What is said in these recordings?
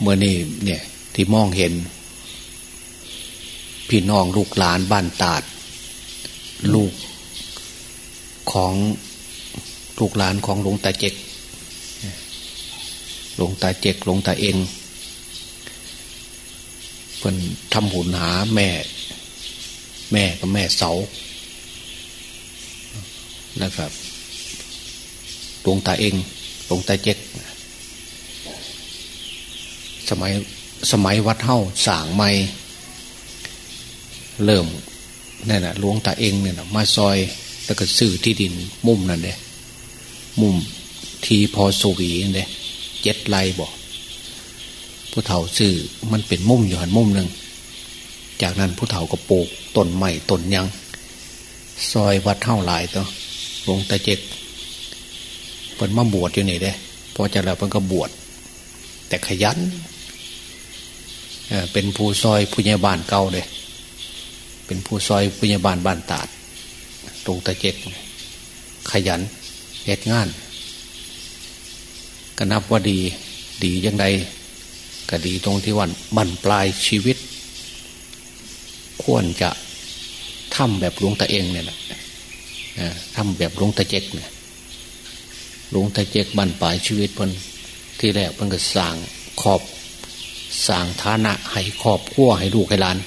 เมื่อนี่เนี่ยที่มองเห็น พี่น้องลูกหลานบ้านตาด ลูกของลูกหลานของหลวงตาเจกหลวงตาเจกหลวงตาเองเพิ่นทำหุนหาแม่ แม่กับแม่เสานะครับหลวงตาเองหลวงตาเจก สมัยสมัยวัดเท่าสางไม่เริ่มนั่นแหะหลวงตาเองเนี่ยมาซอยแล้วก็ซื้อที่ดินมุมนั่นเด้มุมทีพอสวีนเด้เจ็ดไร่บอกผู้เฒ่าซื้อมันเป็นมุมอยู่หันมุมหนึ่งจากนั้นผู้เฒ่าก็ปลูกต้นใหม่ต้นยัง ซอยวัดเท่าหลายตัวหลวงตาเจ็กเป็นมาบวชอยู่นี่เด้พอจะแล้วเป็นก็บวชแต่ขยัน เป็นผู้ซอยผู้ใหญ่บ้านเก่าเลยเป็นผู้ซอยผู้ใหญ่บ้านบ้านตาดตรงตะเจ็กขยันเหตุงานก็นับว่าดีดียังไงก็ดีตรงที่วันบันปลายชีวิต ควรจะทำแบบหลวงตาเองเนี่ยแหละทำแบบหลวงตาเจ็กเนี่ยหลวงตาเจ็กบันปลายชีวิตพิ่นที่แรกพิ่นก็สร้างขอบ สร้างฐานะให้ขอบขั้วให้ลูกให้หลาน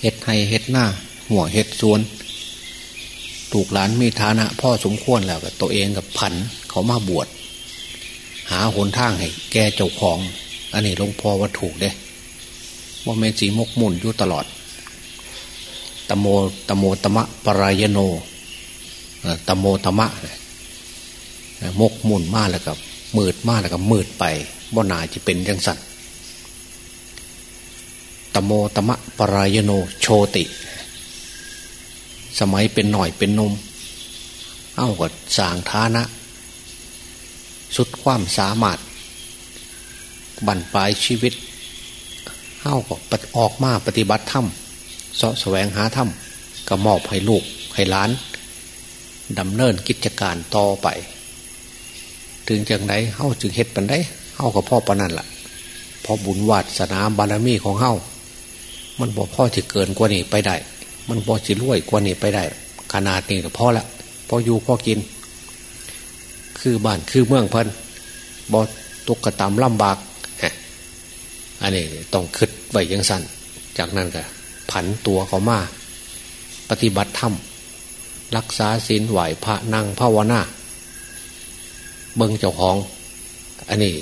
เฮ็ดให้เฮ็ดหน้าหัวเฮ็ดสวนลูกหลานมีฐานะพ่อสมควรแล้วกับตัวเองกับพันเขามาบวชหาหนทางให้แกเจ้าของ อันนี้หลวงพ่อว่าถูกเด้ว่าเมสีมกมุ่นอยู่ตลอดตโมตโมตมะปรายโนตโมตมะมกมุ่นมากแล้วกับมืดมากแล้วก็มืดไปบ่นาจะเป็นยังสัตว์ ตโมตมะปรายโนโชติ สมัยเป็นหน่อยเป็นนม เอ้าก็สางฐานะ สุดความสามารถ บั่นปลายชีวิตเอ้าก็ออกมาปฏิบัติธรรมเสาะแสวงหาธรรมก็มอบให้ลูกให้ล้านดำเนินกิจการต่อไป ถึงจังไดเฮ้าจึงเฮ็ดปันได้เฮ้ากับพ่อปนันละ่ะพอบุญวัดสนาบารมีของเฮ้า มันบอกพ่อจะเกินกว่านี้ไปได้ มันบอกจะรวยกว่านี้ไปได้ ขนาดนี้ก็พอละพออยู่พอกิน คือบ้านคือเมืองพันบอตกกระตำลำบากอันนี้ต้องคิดไว้ยังสั้นจากนั้นก็ผันตัวเขามา ปฏิบัติธรรมรักษาศีลไหวพระนั่งภาวนาเบิงเจ้าของ อันนี้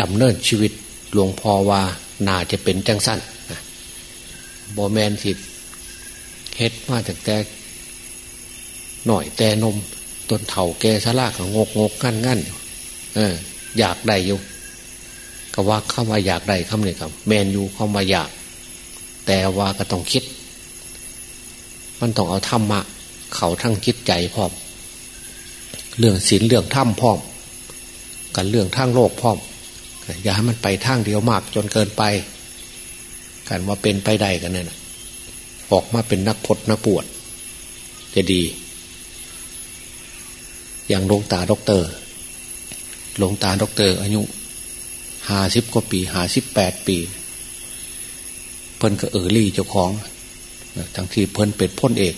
ดำเนินชีวิตหลวงพ่อว่าน่าจะเป็นจังสั้น บอแมนสิเฮ็ดมาจากแต่หน่อยแต่นมต้นเถาแกสลากงกงกงันงันเออ อยากได้อยู่ก็ว่าเข้ามาอยากได้คำนี้ครับ แมนอยู่เข้ามาอยาก แต่ว่าก็ต้องคิด มันต้องเอาธรรมะ เขาทั้งคิดใจพร้อม เรื่องศีลเรื่องธรรมพร้อม กันเรื่องทางโลกพร้อมอย่าให้มันไปทางเดียวมากจนเกินไป กันว่าเป็นไปได้กันเนี่ยออกมาเป็นนักพรตนักบวช จะดี อย่างหลวงตาด็อกเตอร์หลวงตาด็อกเตอร์ อายุห้าสิบกว่าปีห้าสิบแปดปี เพิ่นก็ early เจ้าของทั้งที่เพิ่นเป็นพลเอก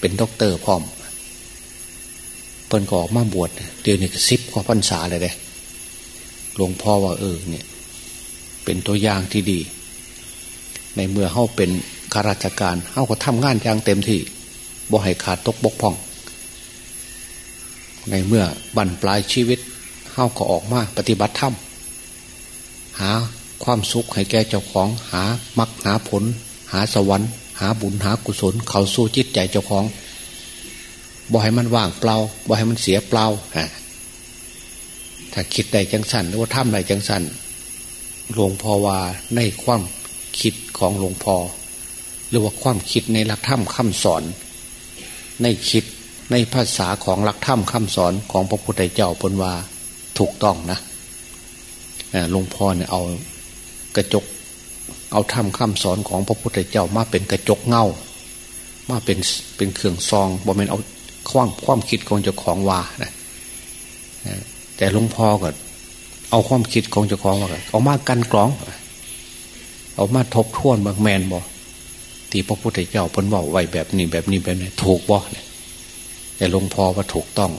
เป็นด็อกเตอร์พร้อม เพิ่นก็ออกมาบวชเดือนนี้ก็สิบกว่าพรรษาเลยเด้หลวงพ่อว่าเออเนี่ย เป็นตัวอย่างที่ดี ในเมื่อเข้าเป็นข้าราชการเข้าก็ทำงานอย่างเต็มที่บ่ให้ขาดตกบกพร่อง ในเมื่อบั่นปลายชีวิตเข้าก็ออกมาปฏิบัติธรรมหาความสุขให้แก่เจ้าของหามรรคหาผล หาสวรรค์ หาบุญหากุศล เขาสู้จิตใจเจ้าของบ่ให้มันว่างเปล่าบ่ให้มันเสียเปล่าฮะถ้าคิดได้จังสันหรือว่าทำได้จังสันหลวงพ่อว่าในความ คิดของหลวงพ่อหรือว่าความคิดในหลักธรรมคำสอน ในคิดในภาษาของหลักธรรมคำสอนของพระพุทธเจ้าปนว่าถูกต้องนะหลวงพ่อเนี่ยเอากระจก เอาธรรมคำสอนของพระพุทธเจ้ามาเป็นกระจกเงามาเป็นเป็นเครื่องซองบ่เป็นเอาความความคิดของเจ้าของว่านะแต่หลวงพ่อก็เอาความคิดของเจ้าของว่าเอามากันกรอง เอามาทบทวนบางแมนบอที่พระพุทธเจ้าพ้นบอกไว้แบบนี้แบบนี้แบบนี้ถูกบ่แต่หลวงพ่อว่าถูกต้อง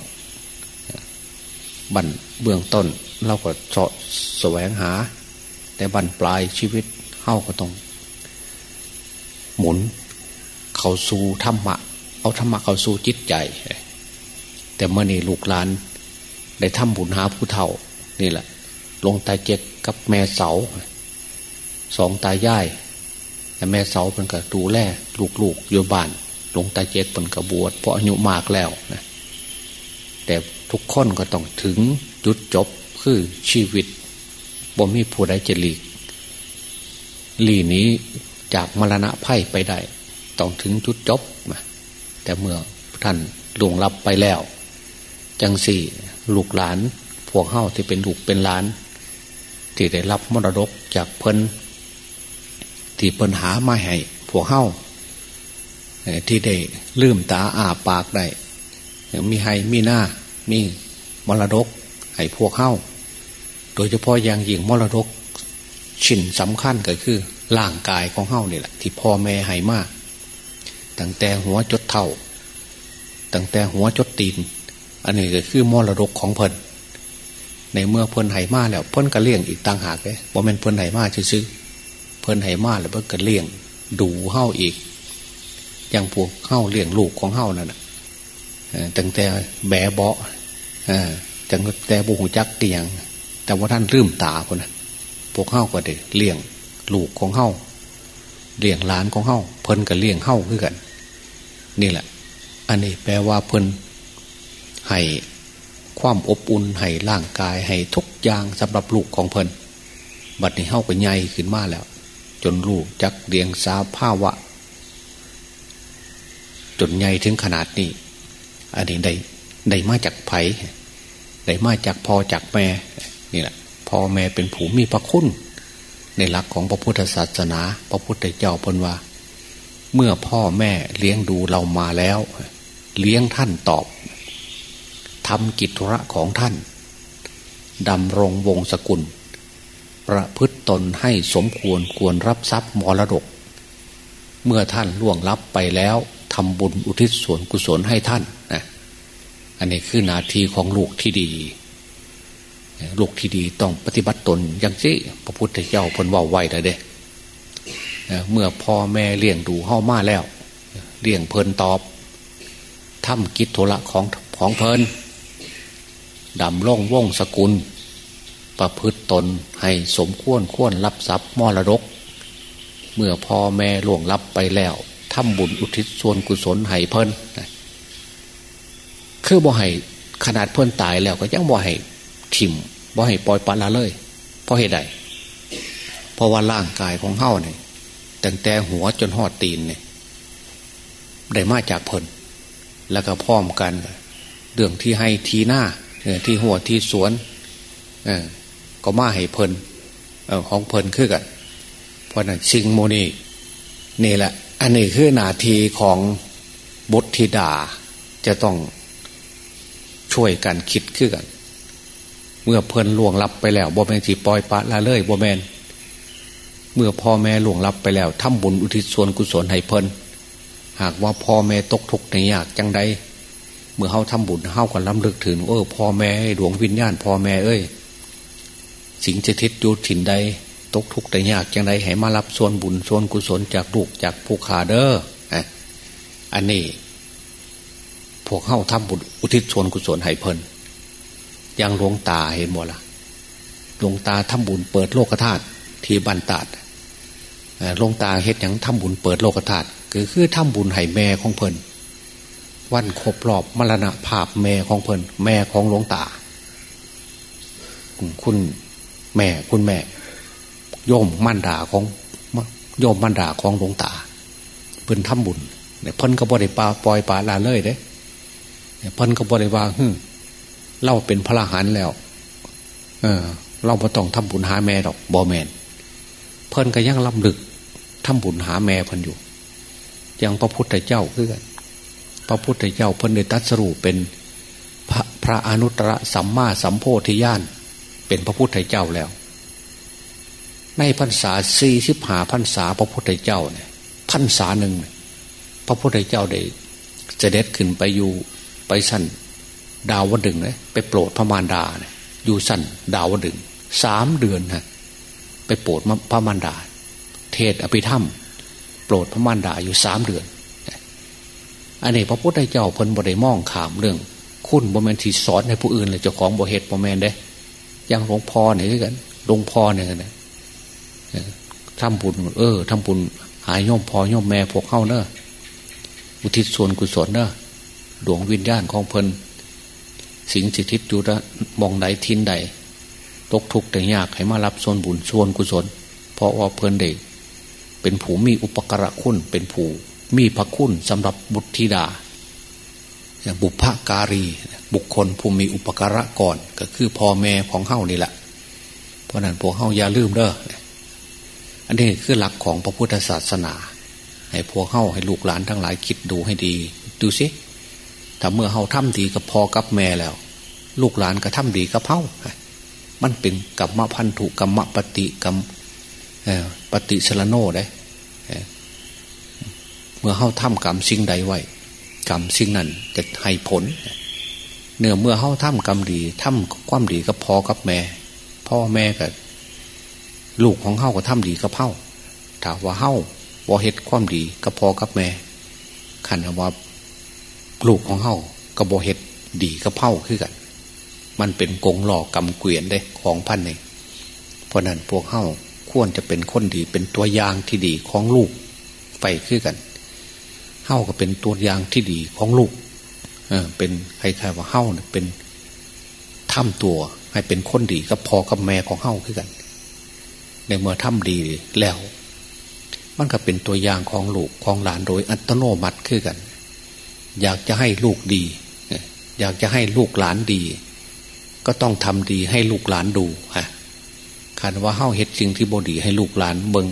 บันเบื้องต้นเราก็เสาะแสวงหา แต่บันปลายชีวิตเข้าก็ต้อง หมุน เขาสู่ธรรมะ เอาธรรมะเขาสู่จิตใจ แต่เมื่อนี่ลูกหลาน ได้ทำบุญหาผู้เฒ่า นี่แหละลงตาเจ็กกับแม่เสา สองตายายแต่แม่เสาเป็นกับดูแลลูกๆอยู่บ้านหลวงตาเจ็ดเป็นกระบวชเพราะอายุมากแล้วนะแต่ทุกคนก็ต้องถึงจุดจบคือชีวิตบ่มีผู้ใดจะหลีกหลีนี้จากมรณะไพ่ไปได้ ต้องถึงจุดจบแต่เมื่อท่านลวงรับไปแล้ว จังสี่ลูกหลานพวกเฮ้าที่เป็นลูกเป็นหลาน ที่ได้รับมรดกจากเพิ่น ที่เพิ่นหามาให้พวกเฮาที่ได้ลืมตาอาปากได้มีให้มีหน้ามีมรดกให้พวกเฮาโดยเฉพาะอย่างยิ่งมรดกชิ้นสำคัญก็คือร่างกายของเฮานี่แหละที่พ่อแม่ให้มากตั้งแต่หัวจดเท่าตั้งแต่หัวจดตีน อันนี้ก็คือมรดกของเพิ่นในเมื่อเพิ่นไหมาแล้วเพิ่นก็เลี้ยงอีกต่างหากเลยบ่เป็นเพิ่นไหมาซื้อ พิ่นไหมาแล้วเพิ่นก็เลี้ยง ดูเฮ้าอีก อย่างพวกเฮ้าเลี้ยงลูกของเฮ้านั่นตั้งแต่แบะเบาะตั้งแต่บุหูจักเตียง แต่ว่าท่านลืมตาคนนั้นพวกเฮ้าก็เด็เลี้ยงลูกของเฮ้าเลี้ยงหลานของเฮ้าเพิ่นกับเลี้ยงเฮ้าคือกัน นี่แหละ อันนี้แปลว่าเพิ่นให้ความอบอุ่นให้ร่างกายให้ทุกอย่างสำหรับลูกของเพิ่นบัดนี้เฮ้าก็ใหญ่ขึ้นมาแล้ว จนลูกจักเลี้ยงสาผ้าวะ จนใหญ่ถึงขนาดนี้อันนี้ได้ได้มาจากไผ่ได้มาจากพ่อจากแม่นี่แหละพ่อแม่เป็นผู้มีพระคุณ ในหลักของพระพุทธศาสนา พระพุทธเจ้าพนว่า เมื่อพ่อแม่เลี้ยงดูเรามาแล้ว เลี้ยงท่านตอบทำกิจธุระของท่านดำรงวงศกุล ประพฤตตนให้สมควรควรรับทรัพย์มรดก เมื่อท่านล่วงลับไปแล้วทำบุญอุทิศส่วนกุศลให้ท่านนะอันนี้คือนาทีของลูกที่ดี ลูกที่ดีต้องปฏิบัติตนอย่างที่พระพุทธเจ้าพนว่าไว้แต่เด้เมื่อพ่อแม่เลี้ยงดูเฮ้ามาแล้วเลี้ยงเพลินตอบทำกิจโทระของของเพลินดำล่องว่องสกุล ประพฤติตนให้สมควรควรรับทรัพย์มรดก เมื่อพ่อแม่ล่วงลับไปแล้วทำบุญอุทิศส่วนกุศลให้เพิ่นคือบ่ให้ขนาดเพิ่นตายแล้วก็ยังบ่ให้ทิมบ่ให้ปล่อยปละเลย เพราะเหตุใดเพราะว่าร่างกายของเฮาเนี่ยตั้งแต่หัวจนหอดตีนเนี่ยได้มาจากเพิ่นแล้วก็พร้อมกัน เรื่องที่ให้ทีหน้าที่หัวที่สวน ก็มาให้เพิ่นของเพิ่นคือกัน เพราะนั้นชิงโมนีนี่แหละ อันนี้คือนาทีของบุตรธิดาจะต้องช่วยกันคิดขึ้นกัน เมื่อเพิ่นล่วงลับไปแล้วบ่แมนสีปล่อยปะละเลยบ่แมนเมื่อพ่อแม่ล่วงลับไปแล้วทำบุญอุทิศส่วนกุศลให้เพิ่นหากว่าพ่อแม่ตกทุกข์ในยากจังใดเมื่อเขาทำบุญเขากันล้ำลึกถึงเออพ่อแม่ดวงวิญญาณพ่อแม่เอ้ย สิงจะทิศอยู่ถิ่นใดตกทุกข์แต่ยากจังไรให้มารับส่วนบุญส่วนกุศลจากลูกจากผู้ขาเด้ออันนี้ พวกเข้าทำบุญอุทิศส่วนกุศลให้เพิ่นยังหลวงตาเห็นหมดละหลวงตาทำบุญเปิดโลกธาตุที่บันตาดหลวงตาเฮ็ดอย่างทำบุญเปิดโลกธาตุคือคือทำบุญให้แม่ของเพิ่นวันครบรอบมรณะภาพแม่ของเพิ่นแม่ของหลวงตา คุณ แม่คุณแม่ โยมมั่นดาของโยมมั่นดาของหลวงตาเพิ่นทำบุญเนี่ยเพิ่นก็บริปาปล่อยปลาลาเลยเด้เนี่ยเพิ่นก็บริวางฮึเล่าเป็นพระหันแล้ว เออ เราไม่ต้องทำบุญหาแม่ดอกบอแมนเพิ่นก็ยังลำลึกทำบุญหาแม่เพิ่นอยู่ยังพระพุทธเจ้าคือกันพระพุทธเจ้าเพิ่นได้ตัดสรุปเป็นพระพระอนุตตรสัมมาสัมโพธิญาณ เป็นพระพุทธเจ้าแล้ว ในพรรษาสี่สิบหาพรรษาพระพุทธเจ้าเนี่ยพรรษาหนึ่งพระพุทธเจ้าได้จะเด็ดขึ้นไปอยู่ไปสั้นดาวดึงเลยไปโปรดพระมารดาเนี่ยอยู่สั้นดาวดึงสามเดือนฮะไปโปรดพระมารดา เทศอภิธรรม โปรดพระมารดาอยู่สามเดือนอันนี้พระพุทธเจ้าเพิ่นบริมองขามเรื่อง คุณบมเมนที่สอนให้ผู้อื่นเลยเจ้าของบเหตุบมเมนได้ ยังหลวงพ่อเนี่ยกันหลวงพ่อเนี่ยกันทำบุญเออทำบุญหายย่อมพอย่อมแม่พวกเข้าเนอะอุทิศส่วนกุศลเนอะดวงวิญญาณของเพลินสิงสิทธิอยู่ระมองใดทินใดตกทุกข์แต่ยากให้มารับส่วนบุญส่วนกุศล เพราะว่าเพลินเด็กเป็นผู้มีอุปการะคุณเป็นผู้มีพระคุณสำหรับบุตรธิดา บุพการี บุคคลผู้มีอุปการะก่อน ก็คือพ่อแม่ของเฮ้านี่แหละเพราะนั้นพวกเฮ้าอย่าลืมเด้ออันนี้คือหลักของพระพุทธศาสนา ให้พวกเฮ้าให้ลูกหลานทั้งหลายคิดดูให้ดี ดูสิถ้าเมื่อเฮ้าทำดีกับพ่อกับแม่แล้ว ลูกหลานก็ทำดีกับเฮ้ามันเป็นกรรมพันธุกรรมปฏิกรรมปฏิสลโนได้เมื่อเฮ้าทำกรรมสิ่งใดไว้ กรรมสิ่งนั้นจะให้ผล เนื่อเมื่อเฮ้าทำกรรมดีทำความดีกับพ่อกับแม่ พ่อแม่กับลูกของเฮ้าก็ทำดีกับเฮ้าถ้าว่าเฮ้าว่าเหตุความดีกับพ่อกับแม่ขันว่าลูกของเฮ้าก็บ่เหตุดีกับเฮ้าคือกัน มันเป็นกงหลอกกำเกวียนได้ของพันเองเพราะนั้นพวกเฮ้าควรจะเป็นคนดีเป็นตัวอย่างที่ดีของลูกไปคือกัน เฮ้าก็เป็นตัวอย่างที่ดีของลูกเออเป็นใครๆว่าเฮ้าเป็นถ้ำตัวให้เป็นคนดีกับพอกับแม่ของเฮ้าขึ้นกัน ในเมื่อถ้ำดีแล้ว มันก็เป็นตัวอย่างของลูกของหลานโดยอัตโนมัติขึ้นกัน อยากจะให้ลูกดี อยากจะให้ลูกหลานดี ก็ต้องทำดีให้ลูกหลานดูฮะคันว่าเฮ้าเฮ็ดสิ่งที่บดีให้ลูกหลานเบิง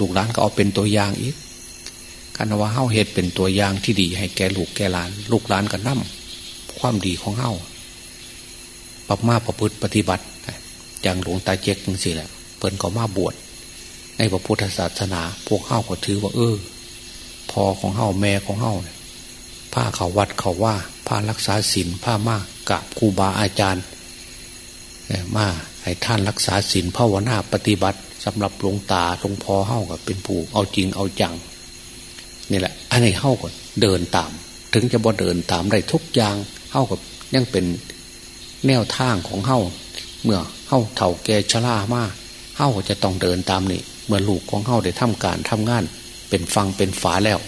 ลูกหลานก็เอาเป็นตัวอย่างอีก กันว่าเฮ้าเหตุเป็นตัวอย่างที่ดีให้แก่ลูกแก่หลาน ลูกหลานกันนั่มความดีของเฮ้าปรับมาประพฤติปฏิบัติ อย่างหลวงตาเจ๊กจังสิแหละเปิ่นก็มาบวชในพระพุทธศาสนา พวกเฮ้าก็ถือว่า เออพอของเฮ้าแม่ของเฮ้าผ้าเขาวัดเขาว่าผ้ารักษาศีลผ้ามากกราบครูบาอาจารย์มาให้ท่านรักษาศีลภาวนาปฏิบัติสำหรับหลวงตาหลวงพ่อเฮ้ากับเป็นผู้เอาจริงเอาจัง นี่แหละ อันนี้เข้าก่อนเดินตาม ถึงจะบ่เดินตามได้ทุกอย่างเข้ากับยังเป็นแนวทางของเข้าเมื่อเข้าเถ่าแก่ชรามาเข้าจะต้องเดินตามนี่เมื่อลูกของเข้าได้ทำการทำงาน เป็นฟังเป็นฝาแล้ว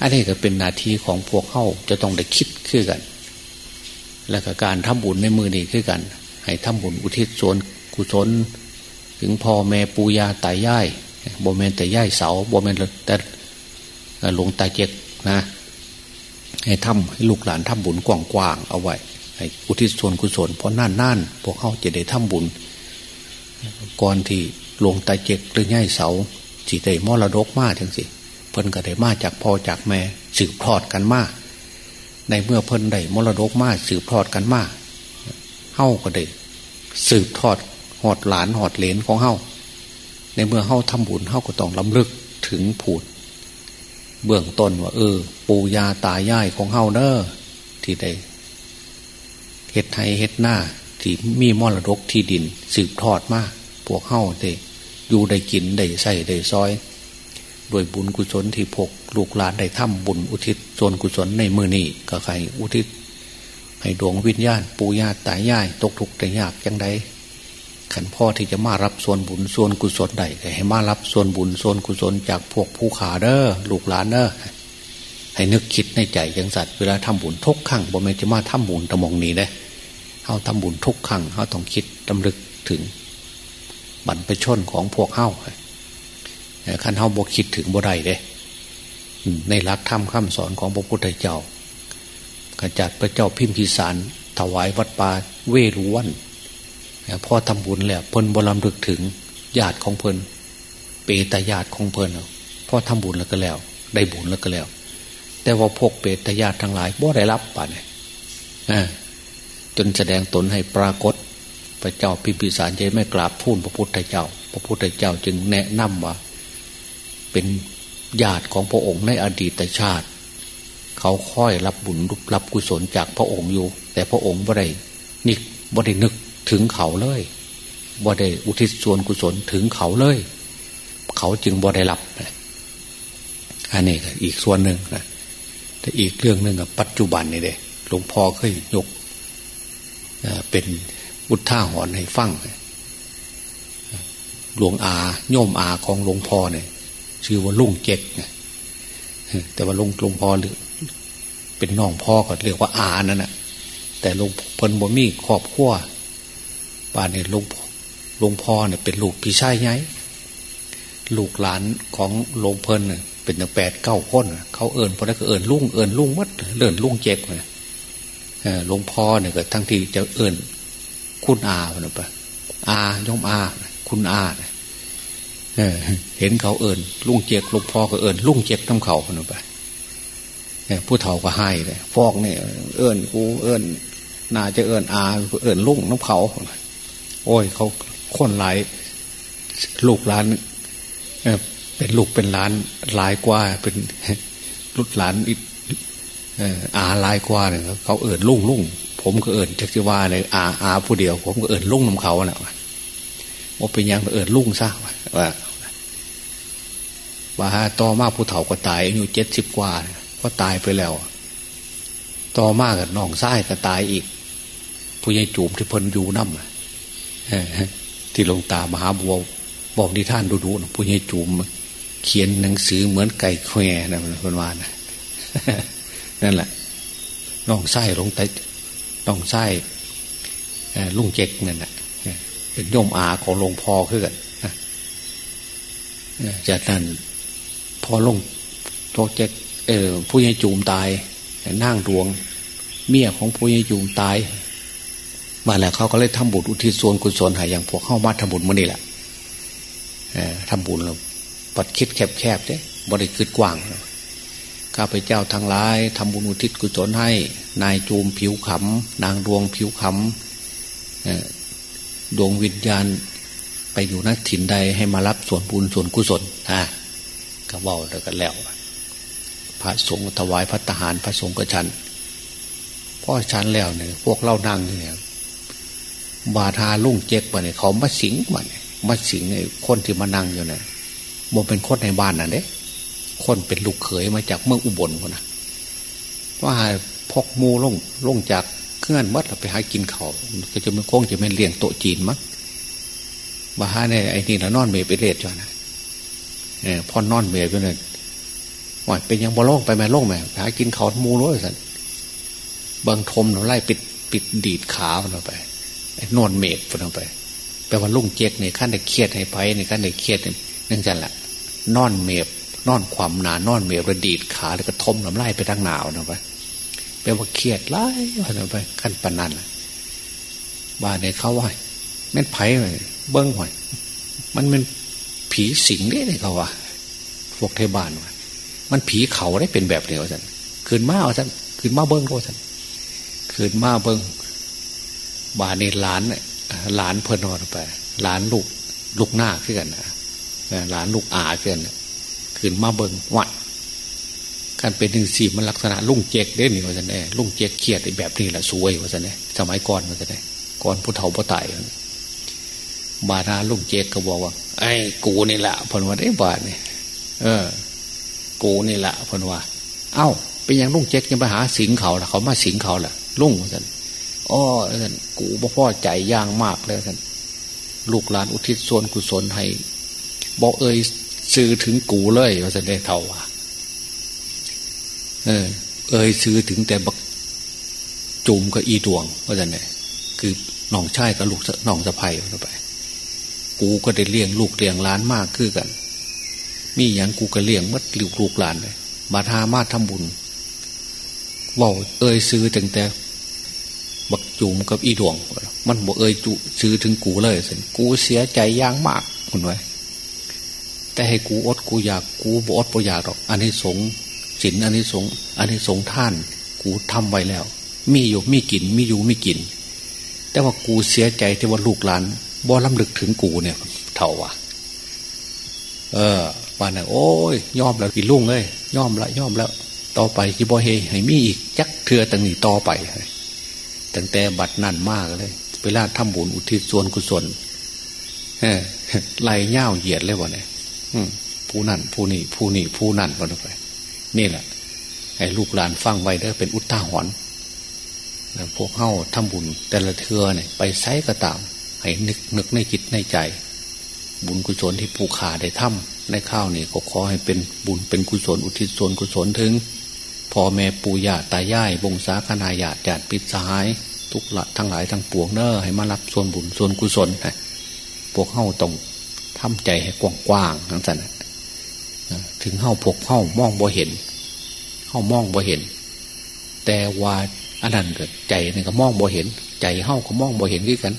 อันนี้ก็เป็นนาทีของพวกเข้าจะต้องได้คิดขึ้นกัน และกการทำบุญในมือนี่ขึ้นกัน ให้ทำบุญอุทิศส่วนกุศลถึงพ่อแม่ปูยาตายายบ่เมนแต่ย่ายเสาบ่เมนแต่ หลวงตาเจ็กนะให้ทำให้ลูกหลานทำบุญกว้างๆเอาไว้ให้อุทิศส่วนกุศลเพราะน่านน่านพวกเขาจะได้ทำบุญ ก่อนที่หลวงตาเจ็กหรือย่ายเสาจีได้มรดกมาทั้งสิเพิ่นก็ได้มาจากพ่อจากแม่สืบทอดกันมาในเมื่อเพิ่นได้มรดกมาสืบทอดกันมาเฮ้าก็ได้ สืบทอดหอดหลานหอดเหลนของเฮ้าในเมื่อเฮ้าทำบุญเฮ้าก็ต้องลำลึกถึงผูด เบื้องต้นว่า เออ ปูยาตายายของเฮาเนอที่ได้เฮ็ดไทยเฮ็ดหน้า ที่มีมรดกที่ดิน สืบทอดมากพวกเฮาได้อยู่ได้กินได้ใส่ได้ซอยโดยบุญกุศลที่พกลูกหลานได้ทำบุญอุทิศส่วนกุศลในมือนี้ก็ใครอุทิศให้ดวงวิญญาณ ปูญาตายายตกทุกข์แต่ยากจังใด ขันพ่อที่จะมารับส่วนบุญส่วนกุศลใดให้มารับส่วนบุญส่วนกุศลจากพวกผู้ขาเด้อลูกหลานเด้อให้นึกคิดในใจยังสัตว์เวลาทำบุญทุกขังบ่แม่จะมาทำบุญตะมองนี้เด้เขาทำบุญทุกขังเขาต้องคิดดำลึกถึงบรรพชนของพวกเฮาขันเฮาบกคิดถึงบ่ได้เด้ในหลักธรรมคำสอนของพระพุทธเจ้าขจัดพระเจ้าพิมพิสารถวายวัดป่าเวรุวัน พอทำบุญแล้วเพิ่นบรมดึกถึงญาติของเพิ่นเปตญาติของเพิ่นพอทำบุญแล้วก็แล้ว ได้บุญแล้วก็แล้ว แต่ว่าพวกเปตญาติทั้งหลายบ่ได้รับป่ะเนี่ยจนแสดงตนให้ปรากฏ พระเจ้าพิพิสารจไม่กราบทูลพระพุทธเจ้า พระพุทธเจ้าจึงแนะนำว่า เป็นญาติของพระองค์ในอดีตชาติ เขาค่อยรับบุญรับกุศลจากพระองค์อยู่ แต่พระองค์บ่ได้นิกบ่ได้นึก ถึงเขาเลยบ่ได้อุทิศส่วนกุศลถึงเขาเลย เขาจึงบ่ได้รับอันนี้ก็อีกส่วนหนึ่งนะแต่อีกเรื่องหนึ่งกับปัจจุบันนี่เด้หลวงพ่อเคยยกเป็นบุท่าหอนให้ฟังหลวงอาโยมอาของหลวงพ่อเนี่ยชื่อว่าลุงเจ็กแต่ว่าลุงหลวงพ่อหรือเป็นน้องพ่อก็เรียกว่าอานั่นแหะแต่หลุงเพิ่นบ่มีครอบครัว ป่านนี้ลุงลุงพ่อเนี่ยเป็นลูกพี่ชายไงลูกหลานของหลวงเพิ่นเป็นตั้งแปดเก้าคนเขาเอิญพอได้ก็เอิญลุงเอิญลุงมัดเลื่อนลุงเจ็กเลยหลวงพ่อเนี่ยก็ทั้งที่จะเอิญคุณอาเนไปอายมอา คุณอาเห็นเขาเอิญลุงเจ็กหลวงพ่อก็เอิญลุงเจ็กน้ำเขาเนไปผู้เฒ่าก็ให้เลยฟอกเนี่ยเอิญกูเอิญน่าจะเอิญอาเอิญลุงน้ำเขา โอ้ย เขาคนหลายลูกหลานเป็นลูกเป็นหลานหลายกว่าเป็นลูกหลานอาหลายกว่าเนี่ยเขาเอิญลุ่งลุ่งผมก็เอิญจักรว่าเลยอาอาผู้เดียว ผมก็เอิญลุ่งน้ำเขาแหละว่าเป็นยังเอิญลุ่งซะว่าว่าต่อมาผู้เฒ่าก็ตายอายุเจ็ดสิบกว่าก็ตายไปแล้ว ต่อมากับน้องไส้ก็ตายอีกผู้ใหญ่จูบที่เพ้นอยู่น้ำ ที่ลงตามหาบัวบอกที่ท่านดูดูนะผู้ใหญ่จูมเขียนหนังสือเหมือนไก่แควนะคนวานนั่นแหละน้องไส้ลงไตน้องไส้ลุงเจ๊กนั่นแหละเป็นโยมอาของหลวงพ่อขึ้นจากนั้นพอลงโตเจ๊กเออผู้ใหญ่จูมตายนั่งดวง เมียของผู้ใหญ่จูมตาย มาแล้วเขาก็เลยทำบุญอุทิศส่วนกุศลใหาอย่างพวกเข้ามาทำบุญมื่อนี่แหละทำบุญเราปัดคิดแคบๆเด้บริคิดกว้างข้าพเจ้าทั้งหลายทำบุญอุทิศกุศลให้ นายจูมผิวขำนางดวงผิวขำดวงวิญญาณ ไปอยู่นักถิ่นใดให้มารับส่วนบุญส่วนกุศลนะก็ว่าแล้วกันแล้ว พระสงฆ์ถวายพระทหารพระสงฆ์กระชันพ่อชันแล้วเนี่ยพวกเล่านั่งเนี่ย บาทาลุ่งเจ๊กมาเนี่ยเขามาสิงมาเนี่ยมาสิงไอ้คนที่มานั่งอยู่เนี่ยบ่เป็นคนในบ้านนั่นเด้คนเป็นลูกเขยมาจากเมืองอุบลคนนะว่าพกมูลงลงจากเคลื่อนวัดไปหากินเขาก็จะมันคงจะเป็นเลี้ยงโตจีนมั้งมาหาเนี่ยไอ้นี่ละนอนเมย์ไปเรียดจ้ะนะเออพอนอนเมย์ไปเนี่ยว่าเป็นยังบ่โล่งไปแม่โล่งแม่หากินเขามูร้อยสันบางทมเราไล่ปิดปิดดีดขาเราไปไอ้ นอนเมฆเราไปแปลว่าลุ่งเจ็กเนี่ยขั้นได้เครียดให้ไปในขั้นได้เครียดนั่นจันละนอนเมบนอนความหนานอนเมบระดีดขาแล้วก็ทมลำไส้ไปทางหนาวนะไปแปลว่าเครียดไล่ไปขั้นปนันบ้านเนี่ยเขาว่าแม่นไผ่เบิ้งหอยมันเป็นผีสิงเนี่ยเขาว่าพวกเทบานว่ามันผีเขาได้เป็นแบบเดียวสันคืนมาเอาสันคืนมาเบิ้งก็สันคืนมาเบิ้ง บานในล้านเนี่ยหลานเพิ่นนอนไป หลานลูกลูกหน้าขึ้นกันนะหลานลูกอาขึ้นขึ้นมาเบิงวัดการเป็นหนึ่งสี่มันลักษณะลุ่งเจกเด้นี่ว่าจะแน่ลุ่งเจกเขียดแบบนี้แหละสวยว่าจะแน่สมัยก่อนว่าจะแน่ก่อนผู้เฒ่าผู้ตายบาราลุ่งเจกก็บอกว่า ไอ้กูนี่แหละพนว่าได้บาทนี่เออ กูนี่แหละพนว่า เอ้าเป็นยังลุ่งเจกยังไปหาสิงเขาล่ะเขามาสิงเขาล่ะลุ่งว่าจะ อ๋อท่านกูพ่อใจย่างมากเลยท่านลูกหลานอุทิศส่วนกุศลให้บอกเอ่ยซื้อถึงกูเลยว่าจะได้เท่าว่าเออ เอ่ยซื้อถึงแต่บักจุ่มกับอีดวงว่าจะเนี่ยคือน้องชายกับลูกน้องสะพ้ยเข้าไป กูก็ได้เลี้ยงลูกเลี้ยงหลานมากขึ้นกัน มีอย่างกูก็เลี้ยงมัดลูกลูกหลานเลยมาทามาทำบุญว่าเอ่ยซื้อตั้งแต่ บักจูมกับอีดวง มันบอกเอ่ยจุซื้อถึงกูเลยสิกูเสียใจย่างมากคุณไว้แต่ให้กูอดกูอยากกูบอดบ่อยากหรอกอันนี้สงสินอันนี้สงอันนี้สงท่าน กูทำไว้แล้ว มีอยู่มีกินมีอยู่มีกิน แต่ว่ากูเสียใจที่ว่าลูกหลานบ่ลำลึกถึงกูเนี่ยเท่าว่ะเออวันนั้นโอ้ยยอมแล้วอีลุงเลยยอมละยอมแล้ว ต่อไปที่บ่เฮให้มีอีกจักเทือตั้งนี้ต่อไป ตั้งแต่บัดนั่นมากเลยเวลาทำบุญอุทิศส่วนกุศลไล่เง่าเหยียดเลยวะเนี่ยผู้นั่นผู้นี่ผู้นี่ผู้นั่นกันไปนี่แหละให้ลูกหลานฟังไว้ได้เป็นอุตตาหอนพวกเข้าทำบุญแต่ละเทือเนี่ยไปไซก็ตาม ให้นึกนึกในจิตในใจ บุญกุศลที่ผู้ขาได้ทำในข้าวนี่ก็ขอให้เป็นบุญเป็นกุศลอุทิศส่วนกุศลถึง พ่อแม่ปู่ย่าตายายบงสาคณาญาติญาติปิดสหาย ทุกละทั้งหลายทั้งปวงเนอให้มารับส่วนบุญส่วนกุศลนะพวกเข้าต้องทำใจให้กว้างๆทั้งนั้นถึงเข้าพกเข้ามองบ่เห็นเข้ามองบ่เห็น แต่ว่าอันนั้นเกิดใจนี่ก็มองบ่เห็น ใจเข้าก็มองบ่เห็นด้วยกัน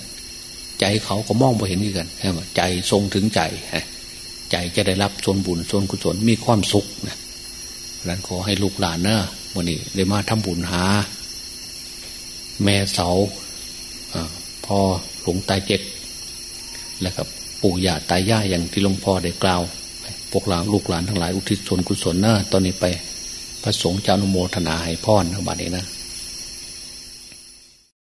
ใจเขาก็มองบ่เห็นด้วยกันใช่ไหมใจทรงถึงใจใจจะได้รับส่วนบุญส่วนกุศลมีความสุขนะ หลานขอให้ลูกหลานเนอะวันนี้ได้มาทำบุญหา แม่เสาพอหลวงตายเจ็ดแล้วกับปู่ย่าตายายอย่างที่หลวงพ่อได้กล่าวพวกหลานลูกหลานทั้งหลายอุทิศส่วนกุศลเนอะตอนนี้ไป พระสงฆ์เจ้านุโมทนาให้พรนะบัดนี้นะ